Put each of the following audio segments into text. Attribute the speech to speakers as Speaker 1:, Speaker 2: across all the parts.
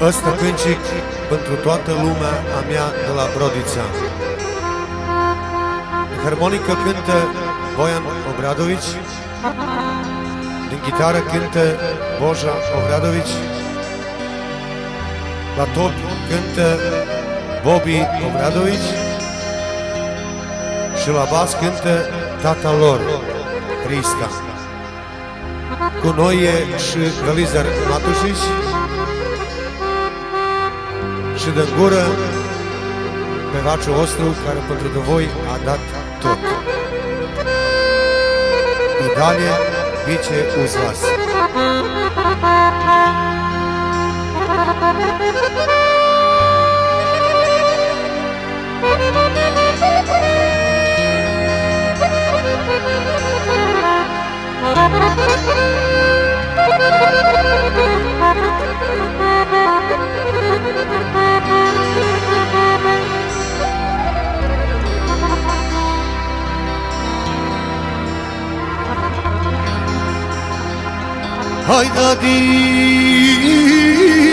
Speaker 1: Ăsta câncic pentru toată lumea a mea de la Brodița. În harmonică cântă Bojan Obradović, din chitară cântă Boja Obradović, la top cântă Bobby Obradović și la bas cântă tata lor, Crista. Cu noi e și Galizar Matușici, și de gură pe vaciul vostru care pentru voi a dat tot. I dalje bit će uz vas. Hayda değil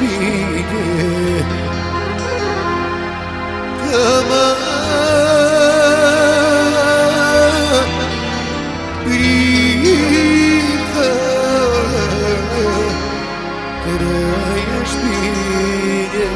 Speaker 1: beni Kama Brika Kraješ bine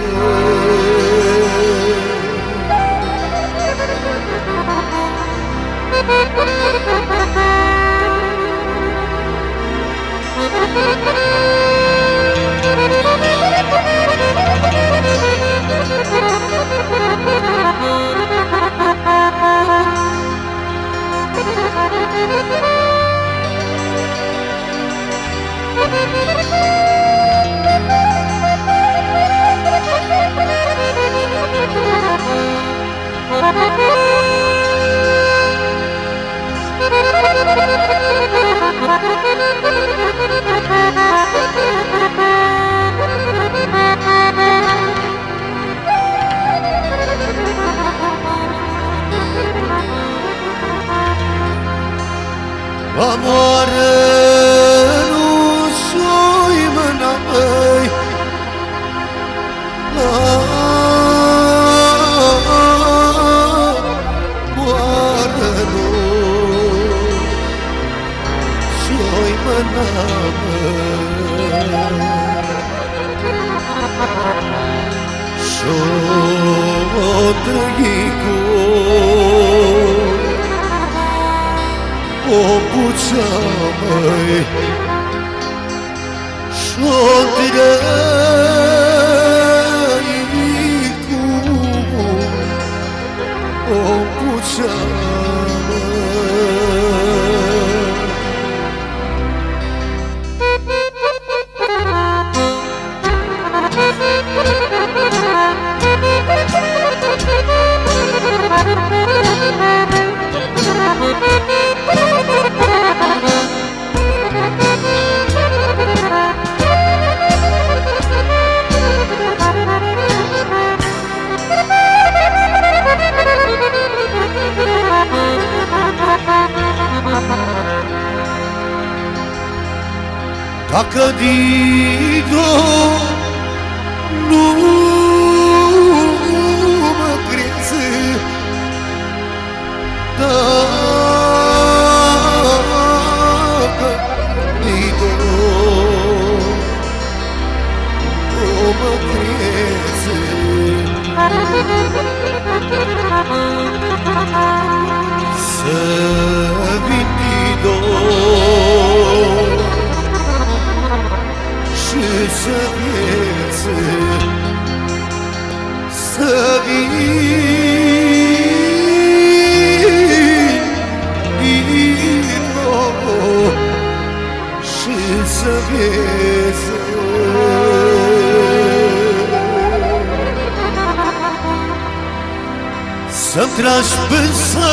Speaker 1: 舍不得你走，我不走；舍不得你哭，我不走。Dacă Dido nu mă crezi Dacă Dido nu mă crezi. Să سبیل بیگو شیز Să-mi tragi pânsa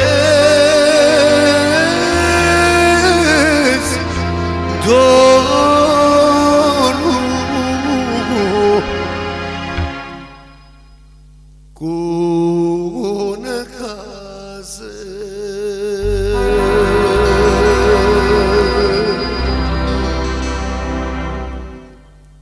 Speaker 1: 孤。